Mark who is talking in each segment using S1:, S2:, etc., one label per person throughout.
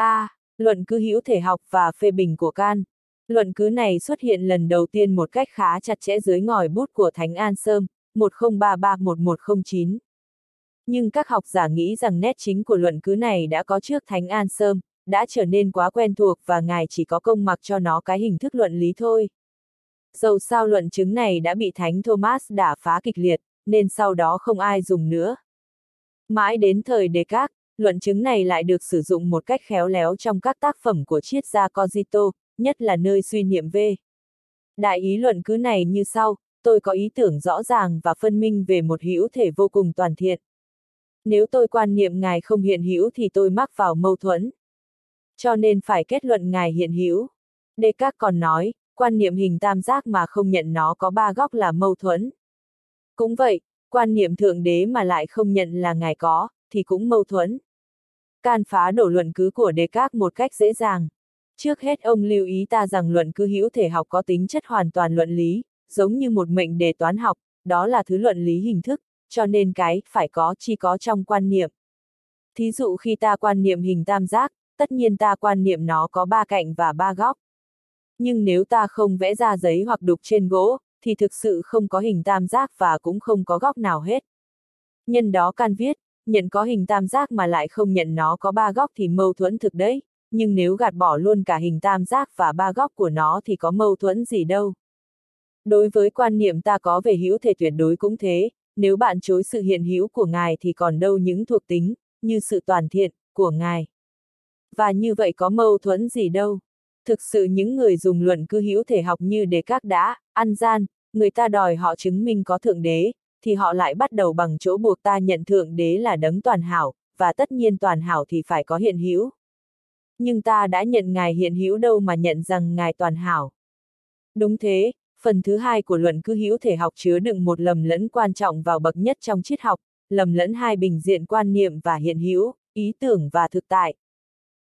S1: A. luận cứ hữu thể học và phê bình của Can. Luận cứ này xuất hiện lần đầu tiên một cách khá chặt chẽ dưới ngòi bút của Thánh An Sơm, 1033-1109. Nhưng các học giả nghĩ rằng nét chính của luận cứ này đã có trước Thánh An Sơm, đã trở nên quá quen thuộc và ngài chỉ có công mặc cho nó cái hình thức luận lý thôi. Dầu sao luận chứng này đã bị Thánh Thomas đả phá kịch liệt, nên sau đó không ai dùng nữa. Mãi đến thời Descartes, luận chứng này lại được sử dụng một cách khéo léo trong các tác phẩm của triết gia Cogito, nhất là nơi suy niệm V. Đại ý luận cứ này như sau, tôi có ý tưởng rõ ràng và phân minh về một hữu thể vô cùng toàn thiện. Nếu tôi quan niệm ngài không hiện hữu thì tôi mắc vào mâu thuẫn. Cho nên phải kết luận ngài hiện hữu. Đề các còn nói, quan niệm hình tam giác mà không nhận nó có ba góc là mâu thuẫn. Cũng vậy, quan niệm thượng đế mà lại không nhận là ngài có, thì cũng mâu thuẫn. Can phá đổ luận cứ của đề các một cách dễ dàng. Trước hết ông lưu ý ta rằng luận cứ hữu thể học có tính chất hoàn toàn luận lý, giống như một mệnh đề toán học, đó là thứ luận lý hình thức, cho nên cái phải có chỉ có trong quan niệm. Thí dụ khi ta quan niệm hình tam giác, tất nhiên ta quan niệm nó có ba cạnh và ba góc. Nhưng nếu ta không vẽ ra giấy hoặc đục trên gỗ, thì thực sự không có hình tam giác và cũng không có góc nào hết. Nhân đó can viết, nhận có hình tam giác mà lại không nhận nó có ba góc thì mâu thuẫn thực đấy, nhưng nếu gạt bỏ luôn cả hình tam giác và ba góc của nó thì có mâu thuẫn gì đâu. Đối với quan niệm ta có về hữu thể tuyệt đối cũng thế, nếu bạn chối sự hiện hữu của ngài thì còn đâu những thuộc tính, như sự toàn thiện, của ngài. Và như vậy có mâu thuẫn gì đâu. Thực sự những người dùng luận cư hữu thể học như đề các đã, ăn gian, người ta đòi họ chứng minh có thượng đế, thì họ lại bắt đầu bằng chỗ buộc ta nhận thượng đế là đấng toàn hảo, và tất nhiên toàn hảo thì phải có hiện hữu. Nhưng ta đã nhận ngài hiện hữu đâu mà nhận rằng ngài toàn hảo. Đúng thế, phần thứ hai của luận cư hữu thể học chứa đựng một lầm lẫn quan trọng vào bậc nhất trong triết học, lầm lẫn hai bình diện quan niệm và hiện hữu, ý tưởng và thực tại.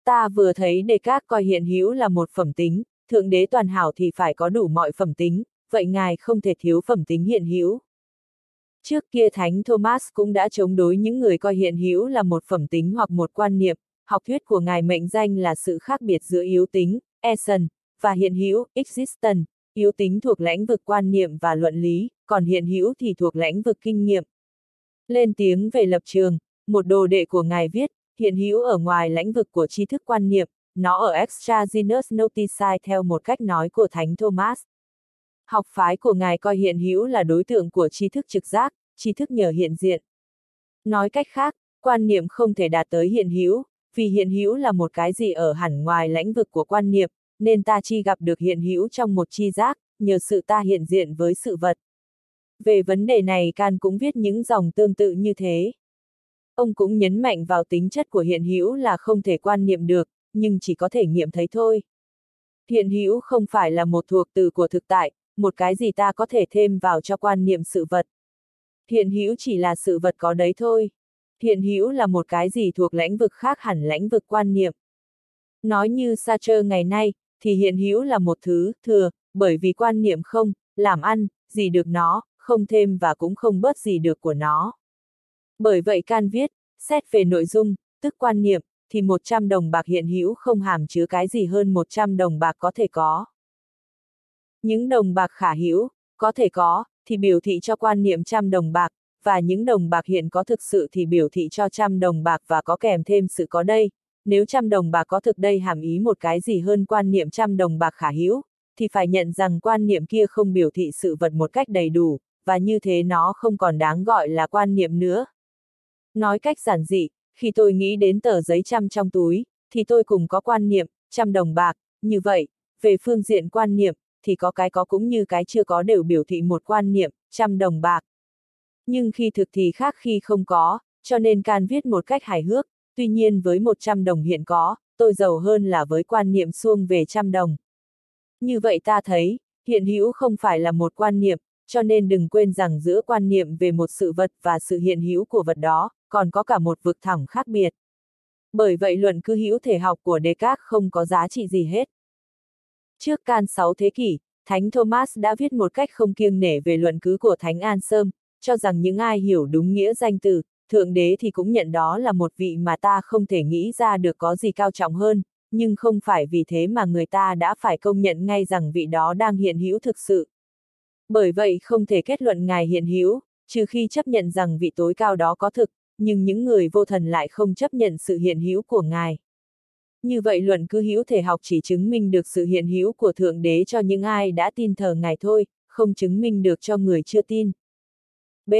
S1: Ta vừa thấy đề các coi hiện hữu là một phẩm tính, thượng đế toàn hảo thì phải có đủ mọi phẩm tính, vậy ngài không thể thiếu phẩm tính hiện hữu. Trước kia Thánh Thomas cũng đã chống đối những người coi hiện hữu là một phẩm tính hoặc một quan niệm, học thuyết của ngài mệnh danh là sự khác biệt giữa yếu tính, essence, và hiện hữu, existence, yếu tính thuộc lãnh vực quan niệm và luận lý, còn hiện hữu thì thuộc lãnh vực kinh nghiệm. Lên tiếng về lập trường, một đồ đệ của ngài viết, hiện hữu ở ngoài lãnh vực của tri thức quan niệm, nó ở extragenous notici theo một cách nói của Thánh Thomas. Học phái của ngài coi hiện hữu là đối tượng của tri thức trực giác, tri thức nhờ hiện diện. Nói cách khác, quan niệm không thể đạt tới hiện hữu, vì hiện hữu là một cái gì ở hẳn ngoài lãnh vực của quan niệm, nên ta chi gặp được hiện hữu trong một chi giác, nhờ sự ta hiện diện với sự vật. Về vấn đề này Can cũng viết những dòng tương tự như thế. Ông cũng nhấn mạnh vào tính chất của hiện hữu là không thể quan niệm được, nhưng chỉ có thể nghiệm thấy thôi. Hiện hữu không phải là một thuộc từ của thực tại, một cái gì ta có thể thêm vào cho quan niệm sự vật. Hiện hữu chỉ là sự vật có đấy thôi. Hiện hữu là một cái gì thuộc lãnh vực khác hẳn lãnh vực quan niệm. Nói như Sartre ngày nay, thì hiện hữu là một thứ thừa, bởi vì quan niệm không, làm ăn, gì được nó, không thêm và cũng không bớt gì được của nó. Bởi vậy can viết, xét về nội dung, tức quan niệm, thì 100 đồng bạc hiện hữu không hàm chứa cái gì hơn 100 đồng bạc có thể có. Những đồng bạc khả hữu, có thể có, thì biểu thị cho quan niệm trăm đồng bạc, và những đồng bạc hiện có thực sự thì biểu thị cho trăm đồng bạc và có kèm thêm sự có đây. Nếu trăm đồng bạc có thực đây hàm ý một cái gì hơn quan niệm trăm đồng bạc khả hữu, thì phải nhận rằng quan niệm kia không biểu thị sự vật một cách đầy đủ, và như thế nó không còn đáng gọi là quan niệm nữa. Nói cách giản dị, khi tôi nghĩ đến tờ giấy trăm trong túi, thì tôi cùng có quan niệm, trăm đồng bạc, như vậy, về phương diện quan niệm, thì có cái có cũng như cái chưa có đều biểu thị một quan niệm, trăm đồng bạc. Nhưng khi thực thì khác khi không có, cho nên can viết một cách hài hước, tuy nhiên với 100 đồng hiện có, tôi giàu hơn là với quan niệm xuông về trăm đồng. Như vậy ta thấy, hiện hữu không phải là một quan niệm, cho nên đừng quên rằng giữa quan niệm về một sự vật và sự hiện hữu của vật đó, còn có cả một vực thẳm khác biệt. Bởi vậy luận cứ hữu thể học của Descartes không có giá trị gì hết. Trước can 6 thế kỷ, Thánh Thomas đã viết một cách không kiêng nể về luận cứ của Thánh An Sơm, cho rằng những ai hiểu đúng nghĩa danh từ, Thượng đế thì cũng nhận đó là một vị mà ta không thể nghĩ ra được có gì cao trọng hơn, nhưng không phải vì thế mà người ta đã phải công nhận ngay rằng vị đó đang hiện hữu thực sự. Bởi vậy không thể kết luận ngài hiện hữu, trừ khi chấp nhận rằng vị tối cao đó có thực, nhưng những người vô thần lại không chấp nhận sự hiện hữu của ngài. Như vậy luận cứ hữu thể học chỉ chứng minh được sự hiện hữu của Thượng Đế cho những ai đã tin thờ Ngài thôi, không chứng minh được cho người chưa tin. B.